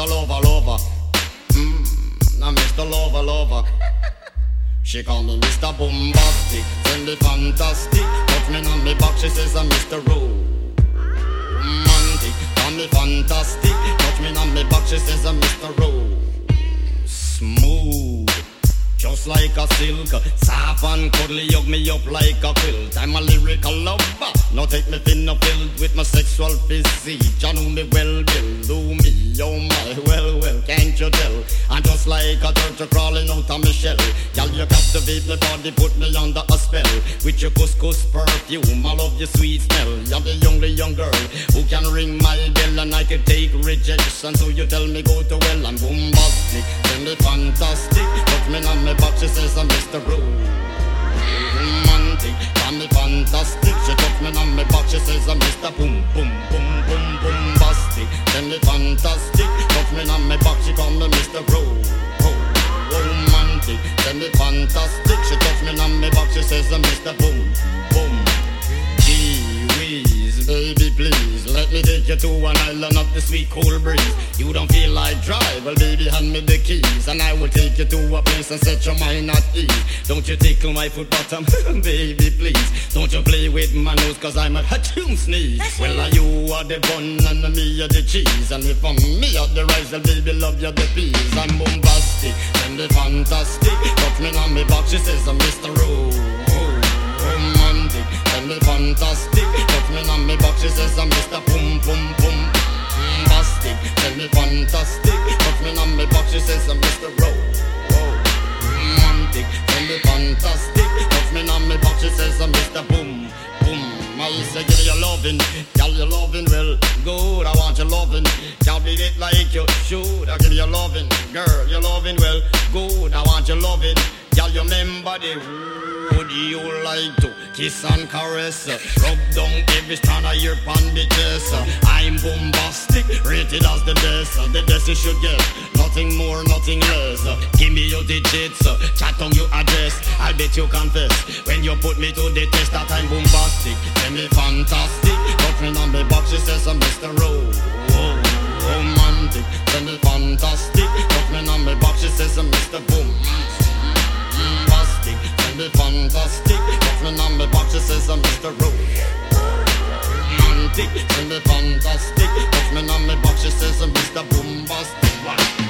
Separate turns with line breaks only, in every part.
Mr. Lover Lover. Mmm, now Mr. Lover Lover. She call me Mr. Bombastic, send it fantastic. Touch me on me back, she says I'm Mr. Romantic. Call me fantastic, touch me on me back, she says I'm Mr. Rowe. Smooth. Just like a silk, soft and cuddly, hug me up like a quilt. I'm a lyrical lover, now take me thin or filled with my sexual physique. You know me well, Bill, do me, oh my you tell? I'm just like a turtle crawling out of my shell. Y'all, you captivate my body, put me under a spell. With your couscous perfume, I love your sweet smell. You're the only young girl who can ring my bell and I can take rejection. So you tell me go to well, I'm bombastic, tell me fantastic. Put me on me back, she says I'm Mr. Romantic, call me fantastic. She touch me on me back, she says I'm Mr. Boom, boom, boom, boom, bombastic. Tell me fantastic, me on me back, she call me Mr. Ro, Ro, romantic. Tell me fantastic, she touch me on me back, she says Mr. Boom, boom. Whiz, baby please, let me take you to an island of the sweet cool breeze. You don't feel like drive, well baby hand me the keys, and I will take you to a place and set your mind at ease. Don't you tickle my foot bottom, baby please. Don't you play with my nose, cause I'm a hatchoon sneeze. Well, are you are the bun and me are the cheese, and if I'm me are the rice, well baby love you the peas. I'm bombastic, and the fantastic. Touch me on me back, she says I'm Mr. Rose romantic, tell me fantastic. Me on me back, she says I'm Mr. Boom Boom Boom. Mm, Bombastic, tell me fantastic. Touch me on me back, she says I'm Mr. Ro. Romantic, mm, tell me fantastic. Touch me on me back, she says I'm Mr. Boom Boom. I say give me your loving, girl your loving well good. I want your loving, girl beat it like you should. I give you loving, girl your loving well good. I want your loving, girl you remember the would you like to kiss and caress? Rub down every strand of your bandages. I'm bombastic, rated as the best. The best you should get, nothing more, nothing less. Give me your digits, chat on your address. I'll bet you confess when you put me to the test that I'm bombastic. Tell me fantastic, Romantic, tell me fantastic. Touch me on me back, she says Mr. Bombastic.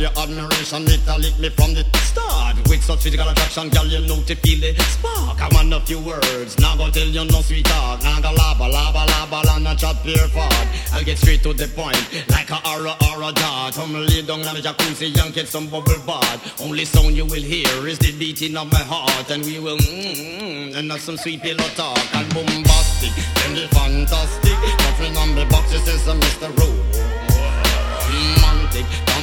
Your admiration, it a lick me from the start. With such physical attraction, girl, you know to feel the spark. I want a few words, now go tell you no sweet talk. Now go laba, laba, laba, and a chat pure fart. I'll get straight to the point, like a aura, aura dart. Come lay down on the jacuzzi and get some bubble bath. Only sound you will hear is the beating of my heart, and we will mmm, and have some sweet pillow talk and bombastic, then the fantastic. Nothing on the it says Mr. Rowe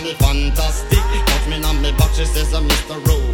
me fantastic. Touch me on me back, she Mr. Rowe.